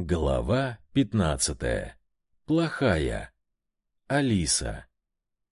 Глава 15. Плохая. Алиса.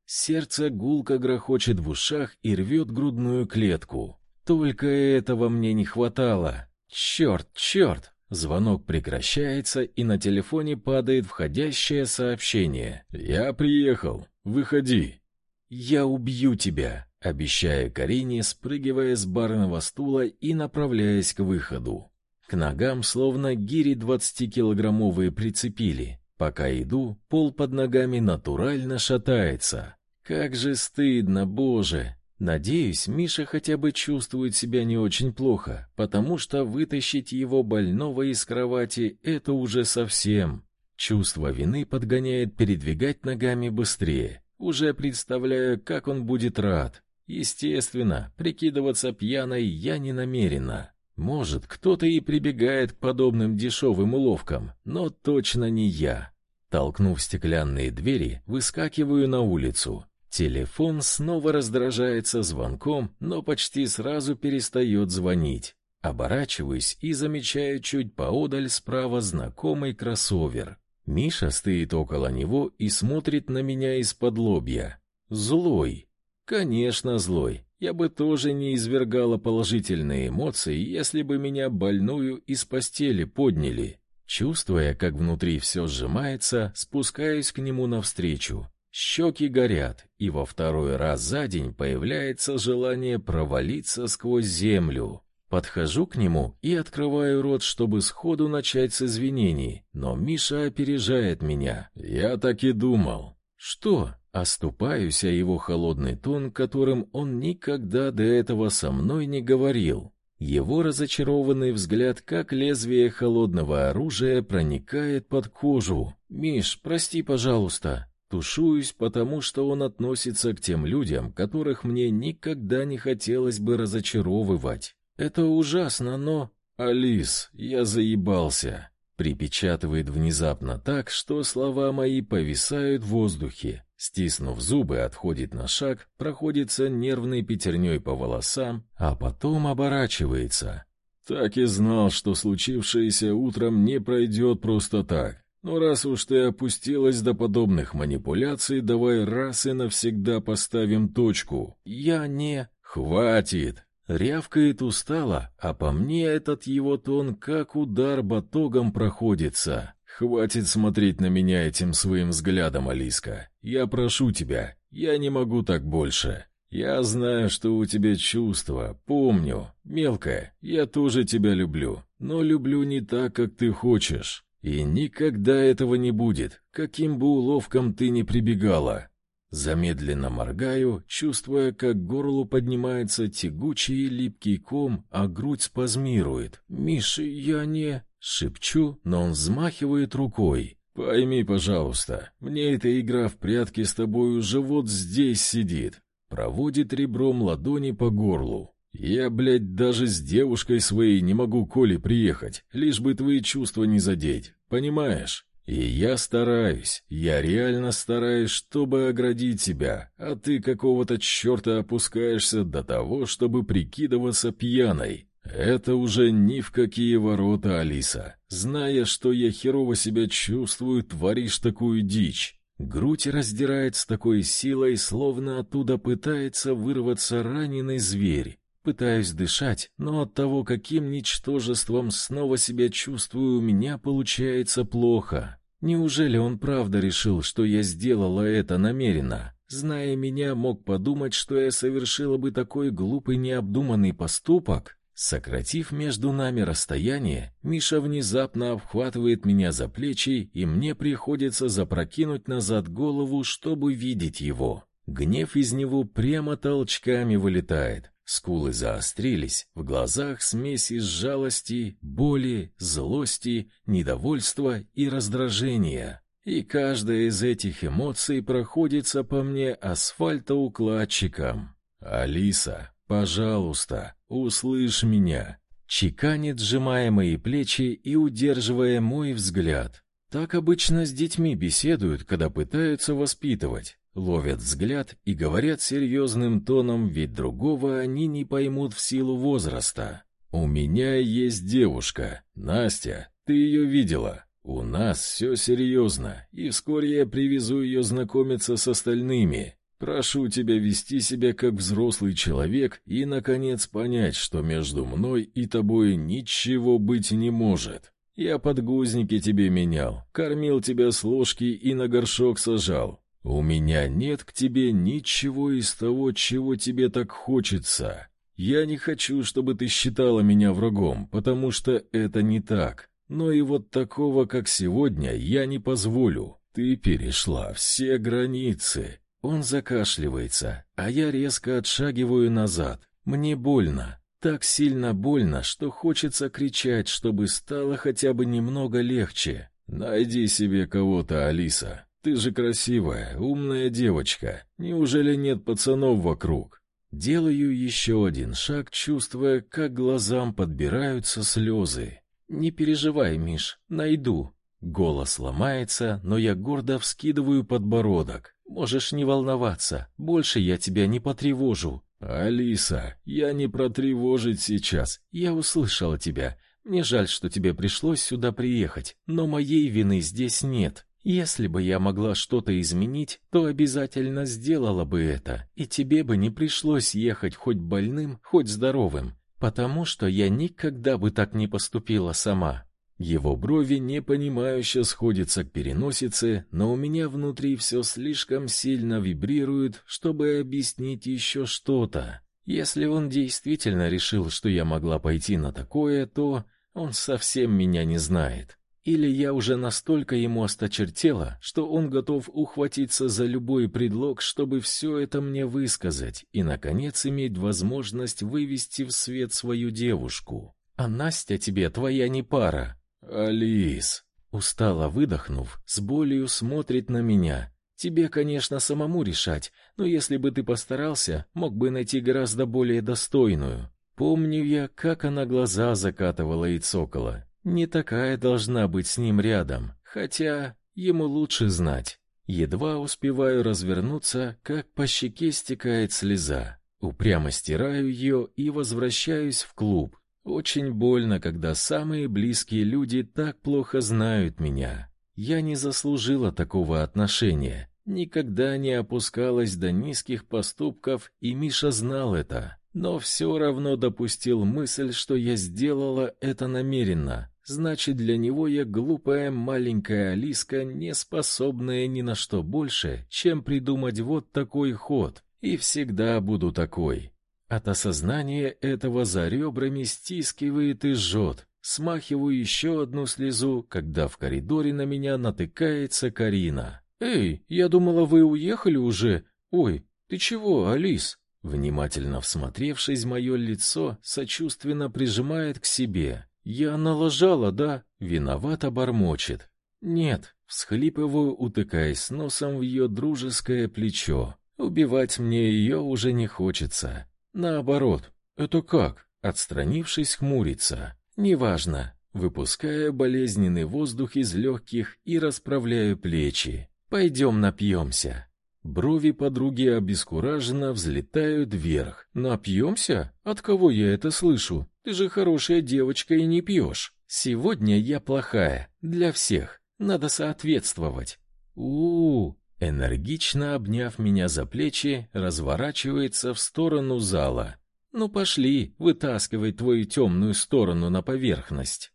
Сердце гулко грохочет в ушах и рвет грудную клетку. Только этого мне не хватало. Черт, черт! Звонок прекращается, и на телефоне падает входящее сообщение. «Я приехал. Выходи». «Я убью тебя», — обещая Карине, спрыгивая с барного стула и направляясь к выходу. К ногам словно гири двадцатикилограммовые прицепили. Пока иду, пол под ногами натурально шатается. Как же стыдно, боже! Надеюсь, Миша хотя бы чувствует себя не очень плохо, потому что вытащить его больного из кровати — это уже совсем. Чувство вины подгоняет передвигать ногами быстрее. Уже представляю, как он будет рад. Естественно, прикидываться пьяной я не намерена. Может, кто-то и прибегает к подобным дешевым уловкам, но точно не я. Толкнув стеклянные двери, выскакиваю на улицу. Телефон снова раздражается звонком, но почти сразу перестает звонить. Оборачиваюсь и замечаю чуть поодаль справа знакомый кроссовер. Миша стоит около него и смотрит на меня из-под лобья. Злой. Конечно, злой. Я бы тоже не извергала положительные эмоции, если бы меня больную из постели подняли. Чувствуя, как внутри все сжимается, спускаюсь к нему навстречу. Щеки горят, и во второй раз за день появляется желание провалиться сквозь землю. Подхожу к нему и открываю рот, чтобы сходу начать с извинений, но Миша опережает меня. Я так и думал. Что? Оступаюсь о его холодный тон, которым он никогда до этого со мной не говорил. Его разочарованный взгляд, как лезвие холодного оружия, проникает под кожу. «Миш, прости, пожалуйста». Тушуюсь, потому что он относится к тем людям, которых мне никогда не хотелось бы разочаровывать. Это ужасно, но... «Алис, я заебался», — припечатывает внезапно так, что слова мои повисают в воздухе. Стиснув зубы, отходит на шаг, проходится нервной пятерней по волосам, а потом оборачивается. Так и знал, что случившееся утром не пройдет просто так. Но раз уж ты опустилась до подобных манипуляций, давай раз и навсегда поставим точку. Я не... Хватит! Рявкает устало, а по мне этот его тон как удар батогом проходится. Хватит смотреть на меня этим своим взглядом, Алиска. Я прошу тебя, я не могу так больше. Я знаю, что у тебя чувства, помню. Мелкая, я тоже тебя люблю, но люблю не так, как ты хочешь. И никогда этого не будет, каким бы уловкам ты ни прибегала. Замедленно моргаю, чувствуя, как горлу поднимается тягучий липкий ком, а грудь спазмирует. «Миша, я не...» Шепчу, но он взмахивает рукой. «Пойми, пожалуйста, мне эта игра в прятки с тобой уже вот здесь сидит». Проводит ребром ладони по горлу. «Я, блядь, даже с девушкой своей не могу Коле приехать, лишь бы твои чувства не задеть, понимаешь? И я стараюсь, я реально стараюсь, чтобы оградить тебя, а ты какого-то черта опускаешься до того, чтобы прикидываться пьяной. Это уже ни в какие ворота, Алиса. Зная, что я херово себя чувствую, творишь такую дичь. Грудь раздирает с такой силой, словно оттуда пытается вырваться раненый зверь. Пытаюсь дышать, но от того, каким ничтожеством снова себя чувствую, у меня получается плохо. Неужели он правда решил, что я сделала это намеренно? Зная меня, мог подумать, что я совершила бы такой глупый необдуманный поступок? Сократив между нами расстояние, Миша внезапно обхватывает меня за плечи, и мне приходится запрокинуть назад голову, чтобы видеть его. Гнев из него прямо толчками вылетает. Скулы заострились, в глазах смесь из жалости, боли, злости, недовольства и раздражения. И каждая из этих эмоций проходится по мне асфальтоукладчиком. Алиса, пожалуйста, услышь меня. Чеканит, сжимая мои плечи и удерживая мой взгляд. Так обычно с детьми беседуют, когда пытаются воспитывать. Ловят взгляд и говорят серьезным тоном, ведь другого они не поймут в силу возраста. «У меня есть девушка, Настя. Ты ее видела. У нас все серьезно, и вскоре я привезу ее знакомиться с остальными. Прошу тебя вести себя как взрослый человек и, наконец, понять, что между мной и тобой ничего быть не может. Я подгузники тебе менял, кормил тебя с ложки и на горшок сажал. У меня нет к тебе ничего из того, чего тебе так хочется. Я не хочу, чтобы ты считала меня врагом, потому что это не так. Но и вот такого, как сегодня, я не позволю. Ты перешла все границы. Он закашливается, а я резко отшагиваю назад. Мне больно. Так сильно больно, что хочется кричать, чтобы стало хотя бы немного легче. Найди себе кого-то, Алиса. Ты же красивая, умная девочка. Неужели нет пацанов вокруг? Делаю еще один шаг, чувствуя, как глазам подбираются слезы. Не переживай, Миш, найду. Голос ломается, но я гордо вскидываю подбородок. Можешь не волноваться, больше я тебя не потревожу. Алиса, я не протревожить сейчас. Я услышала тебя. Мне жаль, что тебе пришлось сюда приехать, но моей вины здесь нет. Если бы я могла что-то изменить, то обязательно сделала бы это, и тебе бы не пришлось ехать хоть больным, хоть здоровым, потому что я никогда бы так не поступила сама. Его брови непонимающе сходятся к переносице, но у меня внутри все слишком сильно вибрирует, чтобы объяснить еще что-то. Если он действительно решил, что я могла пойти на такое, то он совсем меня не знает. Или я уже настолько ему осточертела, что он готов ухватиться за любой предлог, чтобы все это мне высказать и наконец иметь возможность вывести в свет свою девушку. А Настя тебе твоя не пара. Алис, устало выдохнув, с болью смотрит на меня. Тебе, конечно, самому решать, но если бы ты постарался, мог бы найти гораздо более достойную. Помню я, как она глаза закатывала и цокала. Не такая должна быть с ним рядом, хотя ему лучше знать. Едва успеваю развернуться, как по щеке стекает слеза. Упрямо стираю ее и возвращаюсь в клуб. Очень больно, когда самые близкие люди так плохо знают меня. Я не заслужила такого отношения, никогда не опускалась до низких поступков, и Миша знал это, но все равно допустил мысль, что я сделала это намеренно. Значит, для него я глупая маленькая Алиска, не способная ни на что больше, чем придумать вот такой ход. И всегда буду такой. От осознания этого за ребрами стискивает и жжет. Смахиваю еще одну слезу, когда в коридоре на меня натыкается Карина. «Эй, я думала, вы уехали уже. Ой, ты чего, Алис?» Внимательно всмотревшись в мое лицо, сочувственно прижимает к себе. «Я налажала, да?» Виновато бормочет. «Нет», всхлипываю, утыкаясь носом в ее дружеское плечо. Убивать мне ее уже не хочется. Наоборот. Это как? Отстранившись, хмурится. Неважно. Выпуская болезненный воздух из легких и расправляю плечи. Пойдем напьемся. Брови подруги обескураженно взлетают вверх. Напьемся? От кого я это слышу? Ты же хорошая девочка и не пьешь. Сегодня я плохая. Для всех. Надо соответствовать. У, -у, -у Энергично обняв меня за плечи, разворачивается в сторону зала. Ну пошли, вытаскивай твою темную сторону на поверхность.